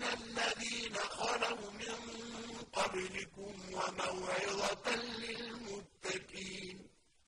مِّنَ الَّذِينَ خَلَوْا مِن قَبْلِكُمْ وَمَوْعِظَةً